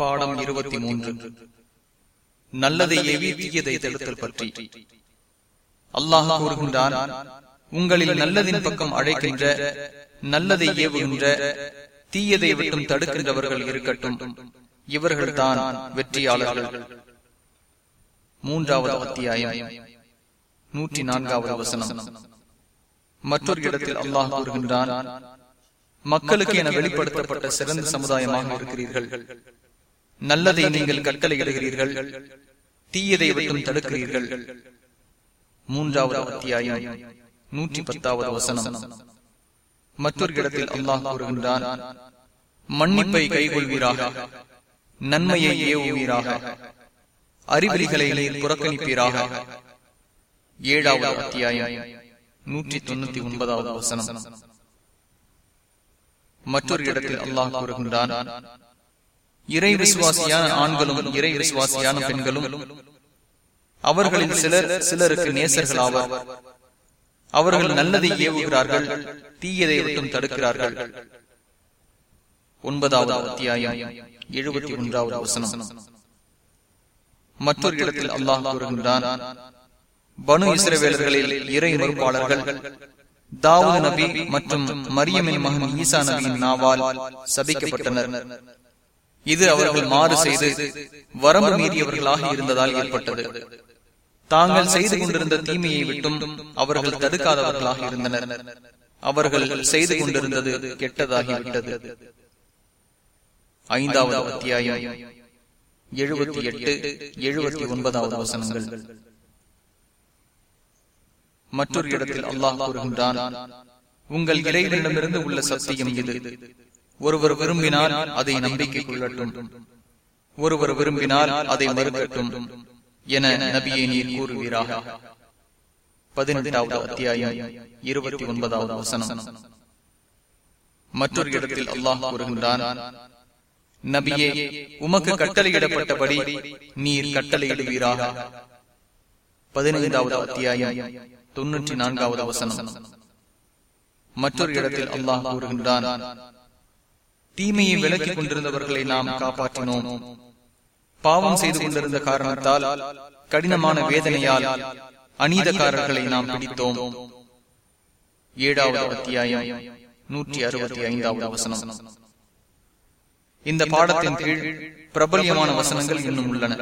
பாடம் இருபத்தி மூன்று. நல்லதை ஏவி தீயதை தடுத்தல் பற்றி. அல்லாஹ் கூறுகின்றான் உங்களில் நல்லதின் பக்கம் அழைக்கின்ற நல்லதை ஏவுகின்ற தீயதை விட்டும் தடுக்கின்றவர்கள் இருக்கட்டும். இவர்கள்தான் வெற்றியாளர்கள். மூன்றாவது அத்தியாயம். நூற்றி நான்காவது வசனம். மற்றொரு இடத்தில் அல்லாஹ் கூறுகின்றான் மக்களுக்கு என வெளிப்படுத்தப்பட்ட சிறந்த சமுதாயமாக இருக்கிறீர்கள். நல்லதை நீங்கள் கட்டளையிடுகிறீர்கள் தீயதை விட்டும் தடுக்கிறீர்கள். மூன்றாவது அத்தியாயம் நூற்றி பத்தாவது வசனம். மற்றொரு இடத்தில் அல்லாஹ் கூறுகின்றான் மன்னிப்பை கைகொள்வீராக நன்மையை ஏவுவீராக அறிவிலிகளை நீர் புறக்கணிப்பீராக. ஏழாவது அத்தியாயம் நூற்றி தொண்ணூத்தி ஒன்பதாவது வசனம். மற்றொரு இடத்தில் அல்லாஹ் கூறுகின்றான் இறை விசுவாசியான ஆண்களும் இறை விசுவாசியான பெண்களும். அவர்களில் சிலர் சிலருக்கு நேசர்கள் ஆவார் அவர்கள் நல்லதை ஏவுகிறார்கள் தீயதை விட்டும் தடுக்கிறார்கள். ஒன்பதாவது அத்தியாயம் எழுபத்தி ஒன்றாவது வசனம். மற்றொரு இடத்தில் அல்லாஹ் கூறுகின்றான் பனு இஸ்ரவேலர்களில் இறை மறுப்பாளர்கள் தாவூத் நபி மற்றும் மரியமின் மகன் ஈசா நபியின் நாவால் சபிக்கப்பட்டனர். இது அவர்கள் மாறு செய்து வரம்பு மீறியவர்களாக இருந்ததால் ஏற்பட்டது. தாங்கள் செய்து கொண்டிருந்த தீமையை விட்டும் அவர்கள் தடுக்காதவர்களாக இருந்தனர். அவர்கள் செய்து கொண்டிருந்தது கெட்டதாகிவிட்டது. ஐந்தாவது அத்தியாயம். எழுபத்தி எட்டு எழுபத்தி ஒன்பதாவது வசனங்கள். மற்றொரு இடத்தில் அல்லாஹ் கூறுகின்றான் உங்கள் இறைவனிடமிருந்து உள்ள சத்தியம் இது. ஒருவர் விரும்பினால் அதை நம்பிக்கை கொள்ளட்டும் ஒருவர் விரும்பினால் அதை மறுக்கட்டும் என நபியை நீர் கூறுவீராக. பதினெட்டாவது அத்தியாயம் இருபத்தி ஒன்பதாவது வசனம். மற்றொரு இடத்தில் அல்லாஹ் கூறுகின்றான் நபியே உமக்கு கட்டளையிடப்பட்டபடி நீர் கட்டளையிடுவீராக. பதினைந்தாவது அத்தியாயம் தொன்னூற்றி நான்காவது வசனம். மற்றொரு இடத்தில் அல்லாஹ் கூறுகின்றான் தீமையை விலக்கிக் கொண்டிருந்தவர்களை நாம் காப்பாற்றினோம். பாவம் செய்து கொண்டிருந்த காரணத்தால் கடினமான வேதனையால் அநீதக்காரர்களை நாம் பிடித்தோம். ஏழாவது அத்தியாயம் நூற்றி அறுபத்தி ஐந்தாவது வசனம். இந்த பாடத்தின் கீழ் பிரபல்யமான வசனங்கள் இன்னும் உள்ளன.